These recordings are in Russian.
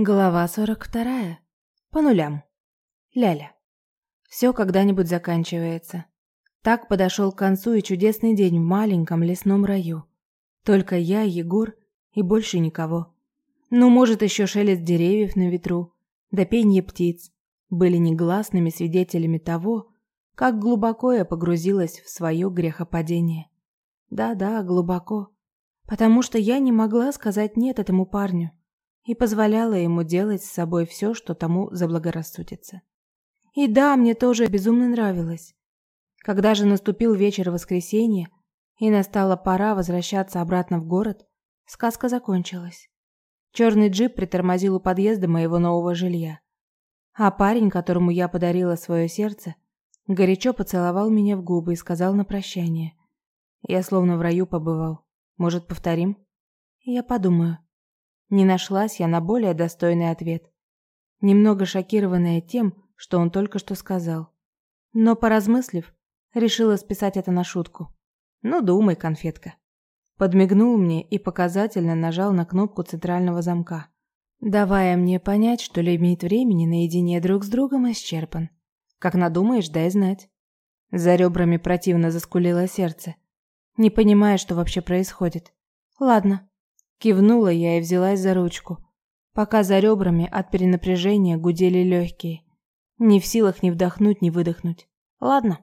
Глава 42. По нулям. Ляля. Все когда-нибудь заканчивается. Так подошел к концу и чудесный день в маленьком лесном раю. Только я, Егор и больше никого. Ну, может, еще шелест деревьев на ветру, да пение птиц были негласными свидетелями того, как глубоко я погрузилась в свое грехопадение. Да-да, глубоко. Потому что я не могла сказать «нет» этому парню и позволяла ему делать с собой все, что тому заблагорассудится. И да, мне тоже безумно нравилось. Когда же наступил вечер воскресенья и настала пора возвращаться обратно в город, сказка закончилась. Черный джип притормозил у подъезда моего нового жилья. А парень, которому я подарила свое сердце, горячо поцеловал меня в губы и сказал на прощание. Я словно в раю побывал. Может, повторим? Я подумаю. Не нашлась я на более достойный ответ. Немного шокированная тем, что он только что сказал. Но, поразмыслив, решила списать это на шутку. «Ну, думай, конфетка». Подмигнул мне и показательно нажал на кнопку центрального замка, давая мне понять, что лимит времени наедине друг с другом исчерпан. Как надумаешь, дай знать. За ребрами противно заскулило сердце, не понимая, что вообще происходит. Ладно, Кивнула я и взялась за ручку, пока за ребрами от перенапряжения гудели легкие. Не в силах ни вдохнуть, ни выдохнуть. Ладно.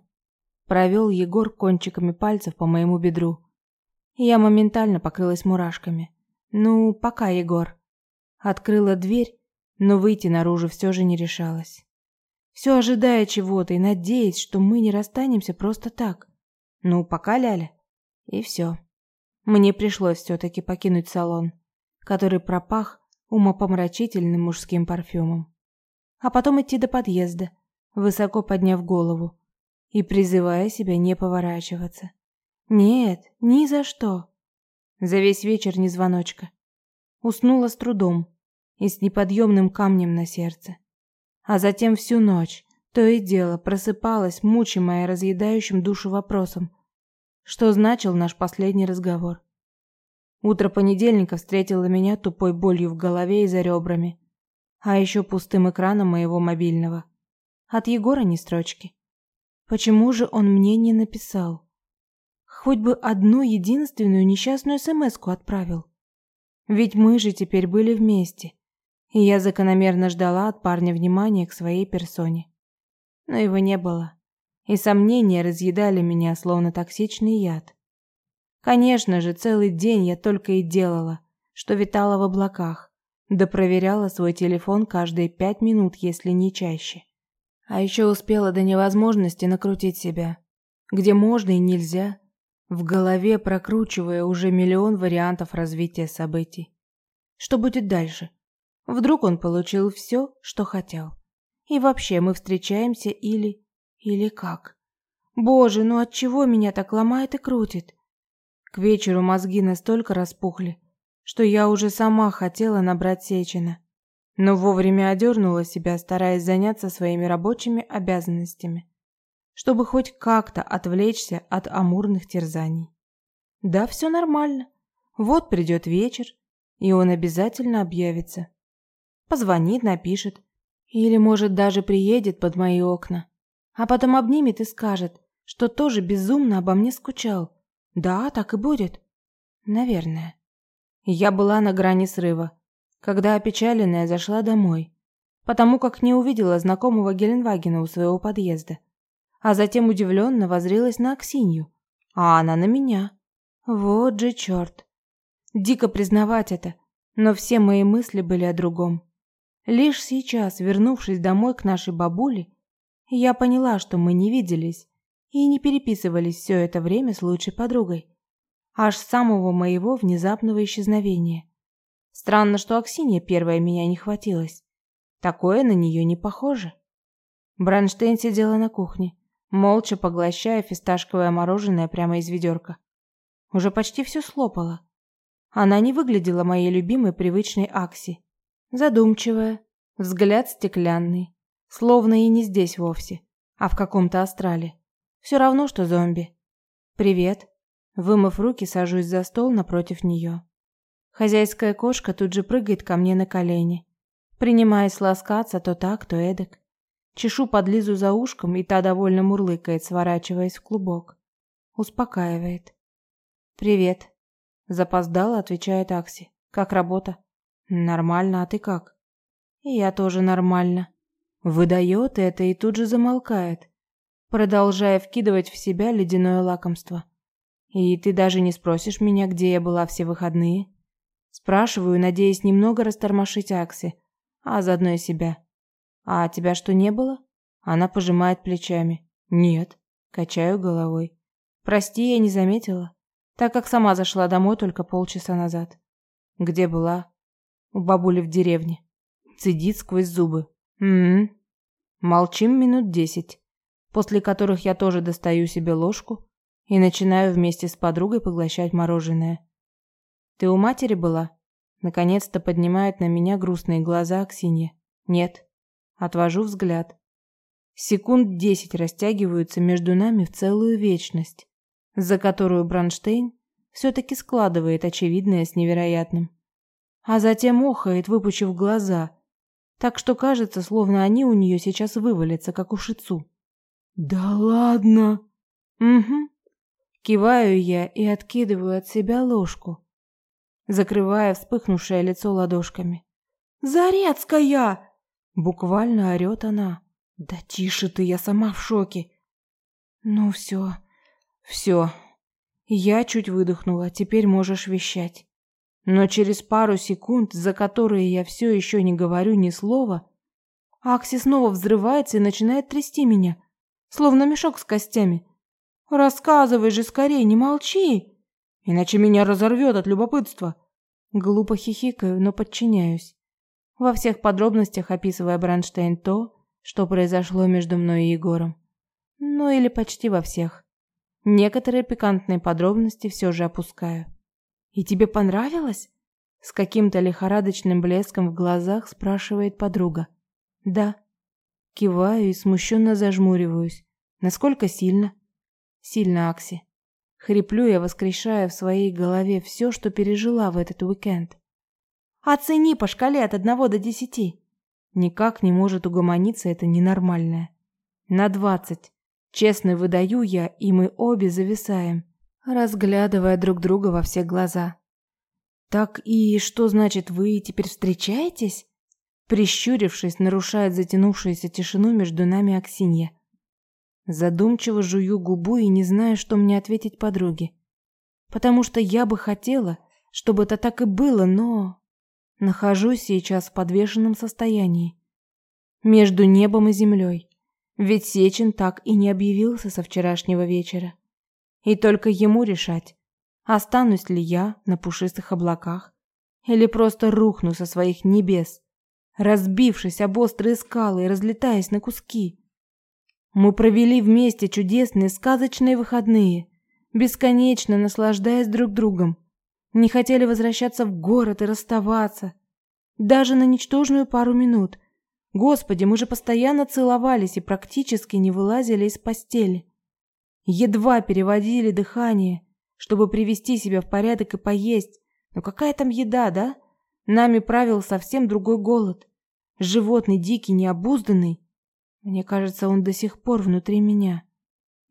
Провел Егор кончиками пальцев по моему бедру. Я моментально покрылась мурашками. Ну, пока, Егор. Открыла дверь, но выйти наружу все же не решалась. Все ожидая чего-то и надеясь, что мы не расстанемся просто так. Ну, пока, Ляля. И все. Мне пришлось все-таки покинуть салон, который пропах умопомрачительным мужским парфюмом. А потом идти до подъезда, высоко подняв голову и призывая себя не поворачиваться. Нет, ни за что. За весь вечер ни звоночка. Уснула с трудом и с неподъемным камнем на сердце. А затем всю ночь, то и дело, просыпалась, мучимая разъедающим душу вопросом, что значил наш последний разговор. Утро понедельника встретило меня тупой болью в голове и за ребрами, а еще пустым экраном моего мобильного. От Егора ни строчки. Почему же он мне не написал? Хоть бы одну единственную несчастную смс-ку отправил. Ведь мы же теперь были вместе, и я закономерно ждала от парня внимания к своей персоне. Но его не было и сомнения разъедали меня, словно токсичный яд. Конечно же, целый день я только и делала, что витала в облаках, да проверяла свой телефон каждые пять минут, если не чаще. А еще успела до невозможности накрутить себя, где можно и нельзя, в голове прокручивая уже миллион вариантов развития событий. Что будет дальше? Вдруг он получил все, что хотел. И вообще мы встречаемся или... Или как? Боже, ну от чего меня так ломает и крутит? К вечеру мозги настолько распухли, что я уже сама хотела набрать Сечина, но вовремя одернула себя, стараясь заняться своими рабочими обязанностями, чтобы хоть как-то отвлечься от амурных терзаний. Да, все нормально. Вот придет вечер, и он обязательно объявится. Позвонит, напишет. Или, может, даже приедет под мои окна а потом обнимет и скажет, что тоже безумно обо мне скучал. Да, так и будет. Наверное. Я была на грани срыва, когда опечаленная зашла домой, потому как не увидела знакомого Геленвагена у своего подъезда, а затем удивленно воззрелась на Аксинью, а она на меня. Вот же черт. Дико признавать это, но все мои мысли были о другом. Лишь сейчас, вернувшись домой к нашей бабуле, я поняла, что мы не виделись и не переписывались все это время с лучшей подругой. Аж с самого моего внезапного исчезновения. Странно, что Аксинья первая меня не хватилась. Такое на нее не похоже. Бранштейн сидела на кухне, молча поглощая фисташковое мороженое прямо из ведерка. Уже почти все слопала. Она не выглядела моей любимой привычной Акси. Задумчивая, взгляд стеклянный, Словно и не здесь вовсе, а в каком-то астрале. Все равно, что зомби. «Привет». Вымыв руки, сажусь за стол напротив нее. Хозяйская кошка тут же прыгает ко мне на колени. Принимаясь ласкаться то так, то эдак. Чешу под Лизу за ушком, и та довольно мурлыкает, сворачиваясь в клубок. Успокаивает. «Привет», — запоздала, отвечает Акси. «Как работа?» «Нормально, а ты как?» «Я тоже нормально». Выдает это и тут же замолкает, продолжая вкидывать в себя ледяное лакомство. «И ты даже не спросишь меня, где я была все выходные?» Спрашиваю, надеясь немного растормошить Акси, а заодно и себя. «А тебя что, не было?» Она пожимает плечами. «Нет». Качаю головой. «Прости, я не заметила, так как сама зашла домой только полчаса назад». «Где была?» «У бабули в деревне». Цедит сквозь зубы. «М-м». Молчим минут десять, после которых я тоже достаю себе ложку и начинаю вместе с подругой поглощать мороженое. «Ты у матери была?» Наконец-то поднимает на меня грустные глаза Аксинья. «Нет». Отвожу взгляд. Секунд десять растягиваются между нами в целую вечность, за которую Бронштейн все-таки складывает очевидное с невероятным. А затем охает, выпучив глаза, так что кажется, словно они у нее сейчас вывалятся, как у шицу. «Да ладно!» «Угу». Киваю я и откидываю от себя ложку, закрывая вспыхнувшее лицо ладошками. «Зарецкая!» Буквально орёт она. Да тише ты, я сама в шоке. Ну все, все. Я чуть выдохнула, теперь можешь вещать. Но через пару секунд, за которые я все еще не говорю ни слова, Акси снова взрывается и начинает трясти меня, словно мешок с костями. Рассказывай же скорее, не молчи, иначе меня разорвет от любопытства. Глупо хихикаю, но подчиняюсь во всех подробностях описывая Бранштейн то, что произошло между мной и Егором. Ну или почти во всех. Некоторые пикантные подробности все же опускаю. «И тебе понравилось?» С каким-то лихорадочным блеском в глазах спрашивает подруга. «Да». Киваю и смущенно зажмуриваюсь. «Насколько сильно?» «Сильно, Акси». Хриплю я, воскрешая в своей голове все, что пережила в этот уикенд. Оцени по шкале от одного до десяти. Никак не может угомониться это ненормальное. На двадцать. Честно выдаю я, и мы обе зависаем, разглядывая друг друга во все глаза. Так и что значит вы теперь встречаетесь? Прищурившись, нарушает затянувшуюся тишину между нами Аксинья. Задумчиво жую губу и не знаю, что мне ответить подруге. Потому что я бы хотела, чтобы это так и было, но Нахожусь сейчас в подвешенном состоянии. Между небом и землей. Ведь Сечин так и не объявился со вчерашнего вечера. И только ему решать, останусь ли я на пушистых облаках или просто рухну со своих небес, разбившись об острые скалы и разлетаясь на куски. Мы провели вместе чудесные сказочные выходные, бесконечно наслаждаясь друг другом, не хотели возвращаться в город и расставаться. Даже на ничтожную пару минут. Господи, мы же постоянно целовались и практически не вылазили из постели. Едва переводили дыхание, чтобы привести себя в порядок и поесть. Но какая там еда, да? Нами правил совсем другой голод. Животный, дикий, необузданный. Мне кажется, он до сих пор внутри меня.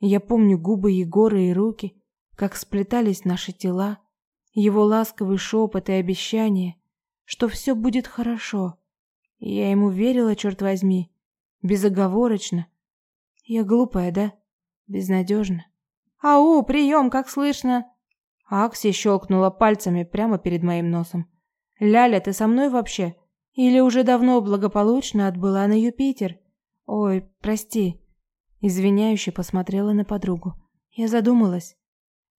Я помню губы Егора и руки, как сплетались наши тела, его ласковый шепот и обещание, что все будет хорошо. я ему верила, черт возьми, безоговорочно. Я глупая, да? Безнадежна. «Ау, прием, как слышно?» Акси щелкнула пальцами прямо перед моим носом. «Ляля, ты со мной вообще? Или уже давно благополучно отбыла на Юпитер? Ой, прости». Извиняюще посмотрела на подругу. Я задумалась.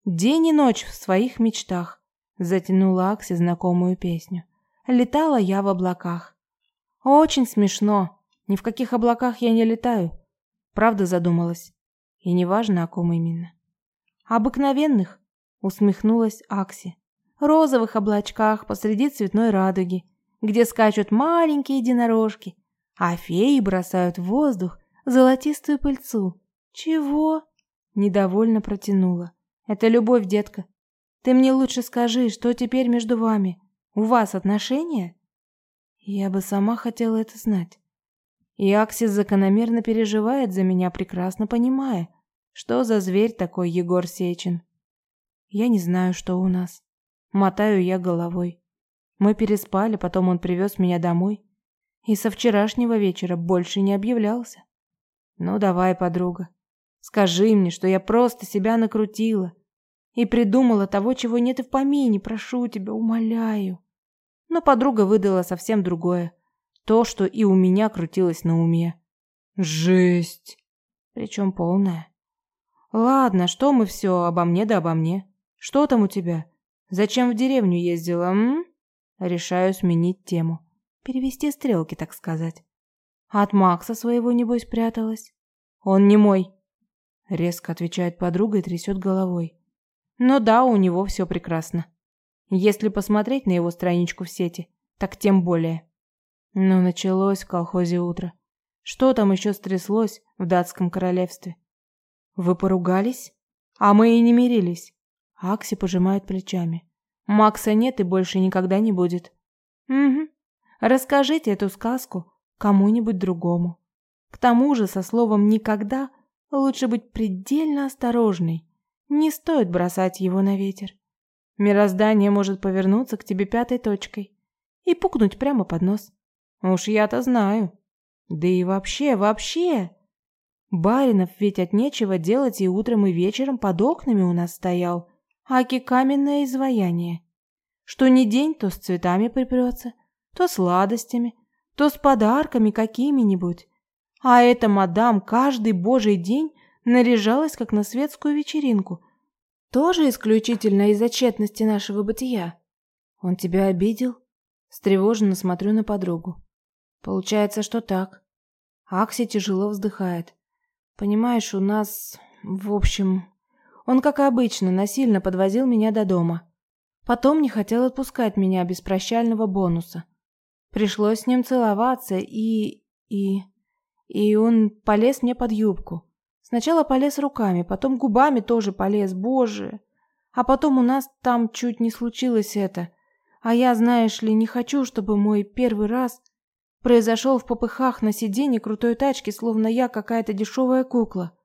День и ночь в своих мечтах. Затянула Акси знакомую песню. Летала я в облаках. Очень смешно. Ни в каких облаках я не летаю. Правда задумалась. И неважно, о ком именно. Обыкновенных, усмехнулась Акси. Розовых облачках посреди цветной радуги, где скачут маленькие единорожки, а феи бросают в воздух золотистую пыльцу. Чего? Недовольно протянула. Это любовь, детка. Ты мне лучше скажи, что теперь между вами? У вас отношения? Я бы сама хотела это знать. И Аксис закономерно переживает за меня, прекрасно понимая, что за зверь такой Егор Сечин. Я не знаю, что у нас. Мотаю я головой. Мы переспали, потом он привез меня домой. И со вчерашнего вечера больше не объявлялся. Ну давай, подруга, скажи мне, что я просто себя накрутила и придумала того, чего нет и в помине, прошу тебя, умоляю. Но подруга выдала совсем другое. То, что и у меня крутилось на уме. Жесть. Причем полная. Ладно, что мы все обо мне да обо мне. Что там у тебя? Зачем в деревню ездила, м? Решаю сменить тему. Перевести стрелки, так сказать. От Макса своего, небось, пряталась. Он не мой. Резко отвечает подруга и трясет головой. Но да, у него все прекрасно. Если посмотреть на его страничку в сети, так тем более. Но началось в колхозе утро. Что там еще стряслось в датском королевстве? Вы поругались? А мы и не мирились. Акси пожимает плечами. Макса нет и больше никогда не будет. Угу. Расскажите эту сказку кому-нибудь другому. К тому же со словом «никогда» лучше быть предельно осторожной. Не стоит бросать его на ветер. Мироздание может повернуться к тебе пятой точкой и пукнуть прямо под нос. Уж я-то знаю. Да и вообще, вообще. Баринов ведь от нечего делать и утром, и вечером под окнами у нас стоял. Аки каменное изваяние. Что ни день, то с цветами припрется, то сладостями, то с подарками какими-нибудь. А эта мадам каждый божий день наряжалась, как на светскую вечеринку. Тоже исключительно из-за тщетности нашего бытия. Он тебя обидел? Стревоженно смотрю на подругу. Получается, что так. Акси тяжело вздыхает. Понимаешь, у нас... В общем... Он, как обычно, насильно подвозил меня до дома. Потом не хотел отпускать меня без прощального бонуса. Пришлось с ним целоваться, и... и... И он полез мне под юбку. Сначала полез руками, потом губами тоже полез, боже. А потом у нас там чуть не случилось это. А я, знаешь ли, не хочу, чтобы мой первый раз произошел в попыхах на сиденье крутой тачки, словно я какая-то дешевая кукла.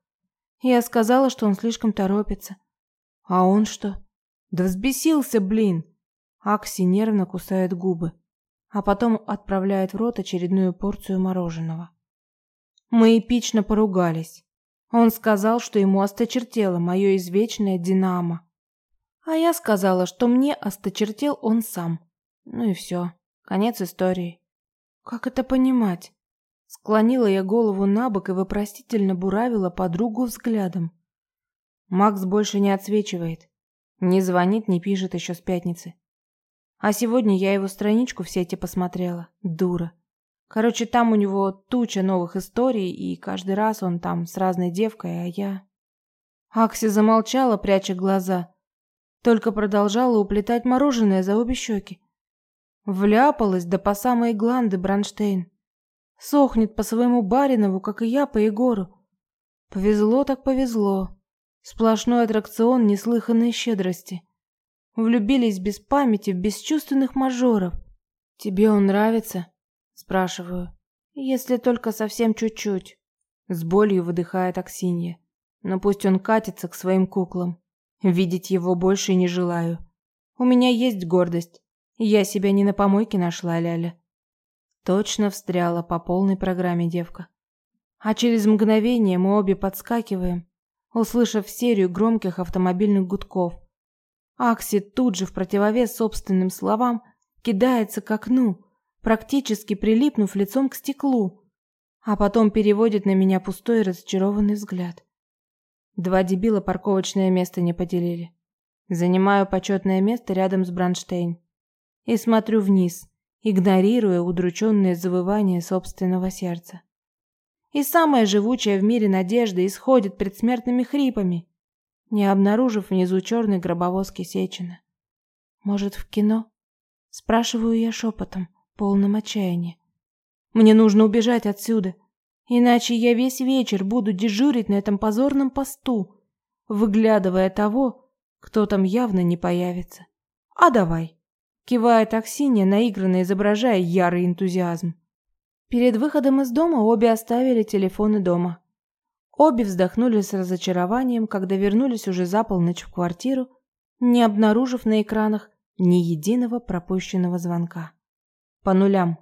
Я сказала, что он слишком торопится. А он что? Да взбесился, блин. Акси нервно кусает губы, а потом отправляет в рот очередную порцию мороженого. Мы эпично поругались. Он сказал, что ему осточертело мое извечное «Динамо». А я сказала, что мне осточертел он сам. Ну и все. Конец истории. Как это понимать? Склонила я голову на бок и вопросительно буравила подругу взглядом. Макс больше не отсвечивает. Не звонит, не пишет еще с пятницы. А сегодня я его страничку в сети посмотрела. Дура. Короче, там у него туча новых историй, и каждый раз он там с разной девкой, а я... Акси замолчала, пряча глаза. Только продолжала уплетать мороженое за обе щеки. Вляпалась да по самой гланды Бронштейн. Сохнет по своему Баринову, как и я по Егору. Повезло так повезло. Сплошной аттракцион неслыханной щедрости. Влюбились без памяти в бесчувственных мажоров. Тебе он нравится? Спрашиваю. Если только совсем чуть-чуть. С болью выдыхает Аксинья. Но пусть он катится к своим куклам. Видеть его больше не желаю. У меня есть гордость. Я себя не на помойке нашла, Ляля. Точно встряла по полной программе девка. А через мгновение мы обе подскакиваем, услышав серию громких автомобильных гудков. Акси тут же в противовес собственным словам кидается к окну, практически прилипнув лицом к стеклу, а потом переводит на меня пустой разочарованный взгляд. Два дебила парковочное место не поделили. Занимаю почетное место рядом с Бранштейн и смотрю вниз, игнорируя удрученное завывание собственного сердца. И самая живучая в мире надежда исходит предсмертными хрипами, не обнаружив внизу черной гробовозки Сечина. Может, в кино? Спрашиваю я шепотом полном отчаянии. Мне нужно убежать отсюда, иначе я весь вечер буду дежурить на этом позорном посту, выглядывая того, кто там явно не появится. А давай. Кивает Аксинья, наигранно изображая ярый энтузиазм. Перед выходом из дома обе оставили телефоны дома. Обе вздохнули с разочарованием, когда вернулись уже за полночь в квартиру, не обнаружив на экранах ни единого пропущенного звонка. По нулям.